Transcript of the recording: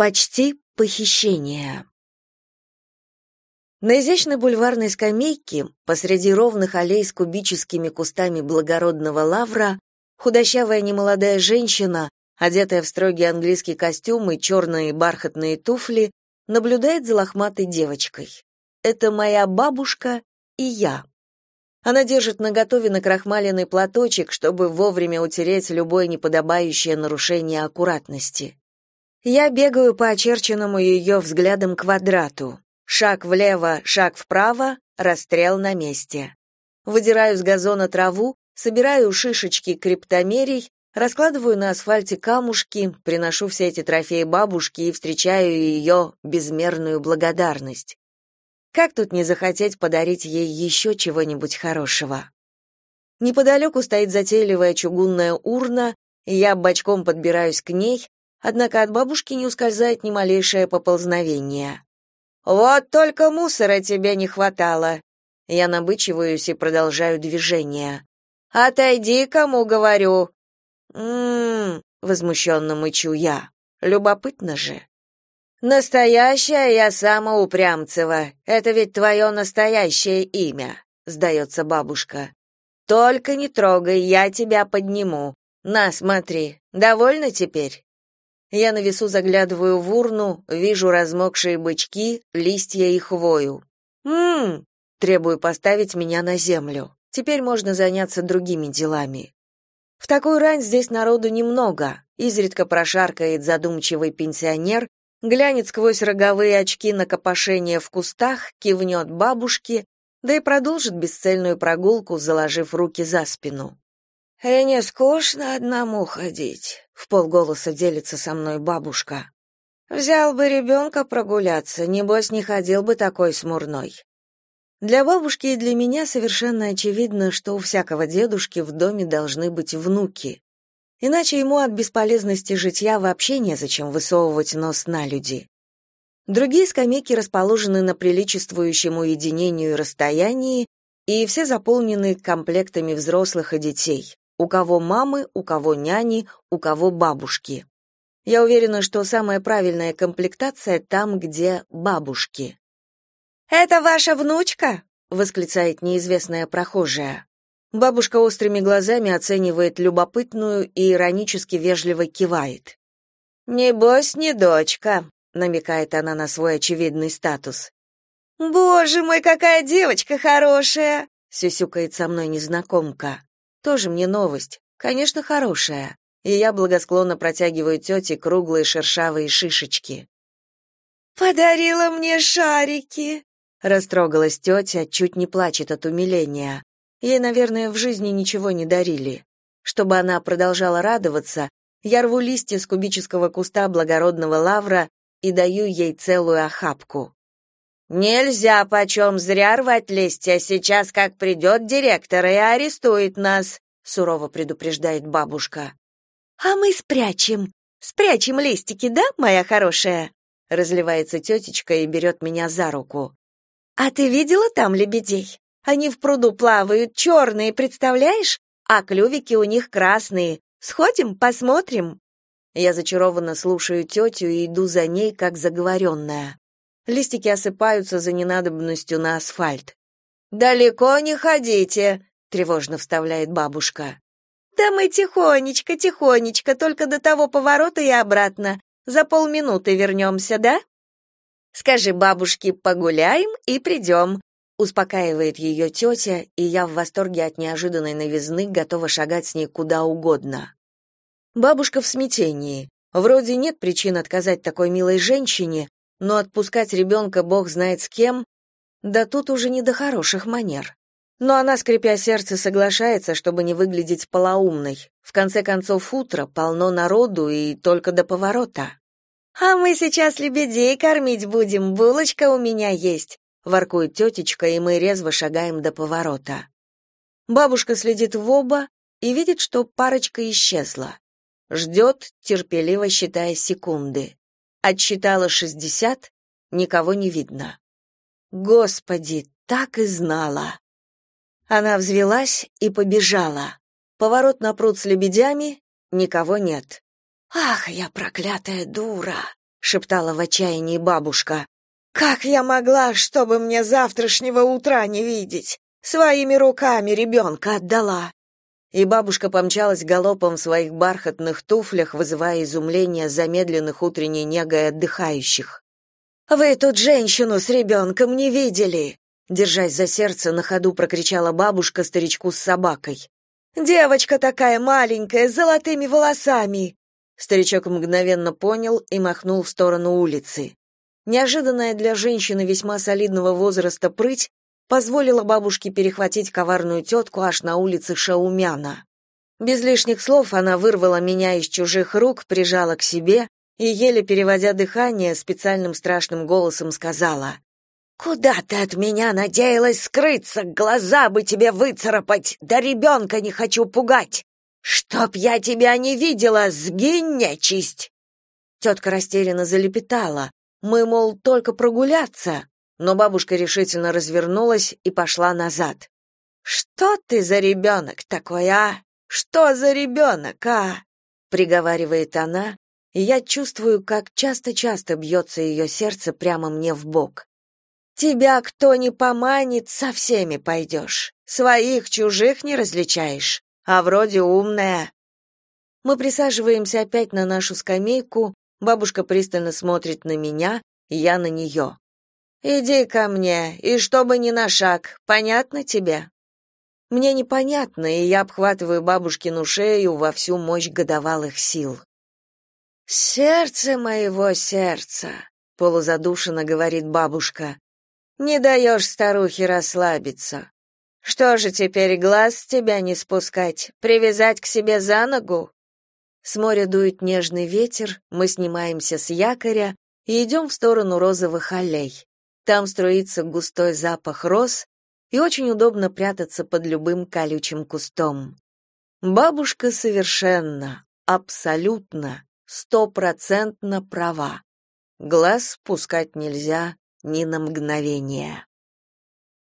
Почти похищение. На изящной бульварной скамейке, посреди ровных аллей с кубическими кустами благородного лавра, худощавая немолодая женщина, одетая в строгий английский костюм и черные бархатные туфли, наблюдает за лохматой девочкой. Это моя бабушка и я. Она держит наготове накрахмаленный платочек, чтобы вовремя утереть любое неподобающее нарушение аккуратности. Я бегаю по очерченному ее взглядом квадрату. Шаг влево, шаг вправо, расстрел на месте. Выдираю с газона траву, собираю шишечки криптомерий, раскладываю на асфальте камушки, приношу все эти трофеи бабушке и встречаю ее безмерную благодарность. Как тут не захотеть подарить ей еще чего-нибудь хорошего? Неподалеку стоит затейливая чугунная урна, я бочком подбираюсь к ней, Однако от бабушки не ускользает ни малейшее поползновение. «Вот только мусора тебе не хватало!» Я набычиваюсь и продолжаю движение. «Отойди, кому говорю!» «М-м-м», возмущенно мычу я. «Любопытно же!» «Настоящая я самоупрямцева. Это ведь твое настоящее имя», — сдается бабушка. «Только не трогай, я тебя подниму. На, смотри. Довольна теперь?» Я на весу заглядываю в урну, вижу размокшие бычки, листья и хвою. Мм, требую поставить меня на землю. Теперь можно заняться другими делами. В такую рань здесь народу немного. Изредка прошаркает задумчивый пенсионер, глянет сквозь роговые очки на копошение в кустах, кивнет бабушке, да и продолжит бесцельную прогулку, заложив руки за спину. «И не скучно одному ходить», — в полголоса делится со мной бабушка. «Взял бы ребенка прогуляться, небось не ходил бы такой смурной». Для бабушки и для меня совершенно очевидно, что у всякого дедушки в доме должны быть внуки. Иначе ему от бесполезности житья вообще незачем высовывать нос на люди. Другие скамейки расположены на приличествующем уединению и расстоянии, и все заполнены комплектами взрослых и детей. У кого мамы, у кого няни, у кого бабушки. Я уверена, что самая правильная комплектация там, где бабушки. «Это ваша внучка?» — восклицает неизвестная прохожая. Бабушка острыми глазами оценивает любопытную и иронически вежливо кивает. «Небось, не дочка», — намекает она на свой очевидный статус. «Боже мой, какая девочка хорошая!» — сюсюкает со мной незнакомка. Тоже мне новость. Конечно, хорошая. И я благосклонно протягиваю тете круглые шершавые шишечки. «Подарила мне шарики!» Растрогалась тетя, чуть не плачет от умиления. Ей, наверное, в жизни ничего не дарили. Чтобы она продолжала радоваться, я рву листья с кубического куста благородного лавра и даю ей целую охапку. «Нельзя почем зря рвать листья, сейчас как придет директор и арестует нас», сурово предупреждает бабушка. «А мы спрячем, спрячем листики, да, моя хорошая?» разливается тетечка и берет меня за руку. «А ты видела там лебедей? Они в пруду плавают, черные, представляешь? А клювики у них красные. Сходим, посмотрим?» Я зачарованно слушаю тетю и иду за ней, как заговоренная. Листики осыпаются за ненадобностью на асфальт. «Далеко не ходите», — тревожно вставляет бабушка. «Да мы тихонечко, тихонечко, только до того поворота и обратно. За полминуты вернемся, да?» «Скажи бабушке, погуляем и придем», — успокаивает ее тетя, и я в восторге от неожиданной новизны готова шагать с ней куда угодно. Бабушка в смятении. Вроде нет причин отказать такой милой женщине, но отпускать ребенка бог знает с кем, да тут уже не до хороших манер. Но она, скрипя сердце, соглашается, чтобы не выглядеть полоумной. В конце концов, утро, полно народу и только до поворота. «А мы сейчас лебедей кормить будем, булочка у меня есть», воркует тетечка, и мы резво шагаем до поворота. Бабушка следит в оба и видит, что парочка исчезла. Ждет, терпеливо считая секунды. Отсчитала шестьдесят, никого не видно. Господи, так и знала. Она взвелась и побежала. Поворот на пруд с лебедями, никого нет. Ах, я проклятая дура. шептала в отчаянии бабушка. Как я могла, чтобы мне завтрашнего утра не видеть? Своими руками ребенка отдала. И бабушка помчалась галопом в своих бархатных туфлях, вызывая изумление замедленных утренней негой отдыхающих. Вы тут женщину с ребенком не видели? Держась за сердце, на ходу прокричала бабушка старичку с собакой. Девочка такая маленькая, с золотыми волосами. Старичок мгновенно понял и махнул в сторону улицы. Неожиданная для женщины весьма солидного возраста прыть позволила бабушке перехватить коварную тетку аж на улице Шаумяна. Без лишних слов она вырвала меня из чужих рук, прижала к себе и, еле переводя дыхание, специальным страшным голосом сказала «Куда ты от меня надеялась скрыться? Глаза бы тебе выцарапать! Да ребенка не хочу пугать! Чтоб я тебя не видела, сгинь, нечисть!» Тетка растерянно залепетала. Мы, мол, только прогуляться. Но бабушка решительно развернулась и пошла назад. «Что ты за ребенок такой, а? Что за ребенок, а?» приговаривает она, и я чувствую, как часто-часто бьется ее сердце прямо мне в бок. Тебя кто не поманит, со всеми пойдешь. Своих, чужих не различаешь, а вроде умная. Мы присаживаемся опять на нашу скамейку, бабушка пристально смотрит на меня, я на нее. «Иди ко мне, и чтобы ни на шаг, понятно тебе?» Мне непонятно, и я обхватываю бабушкину шею во всю мощь годовалых сил. «Сердце моего сердца», — полузадушенно говорит бабушка, не даешь старухе расслабиться. Что же теперь глаз с тебя не спускать, привязать к себе за ногу? С моря дует нежный ветер, мы снимаемся с якоря и идем в сторону розовых аллей. Там струится густой запах роз, и очень удобно прятаться под любым колючим кустом. Бабушка совершенно, абсолютно, стопроцентно права. Глаз спускать нельзя, ни на мгновение.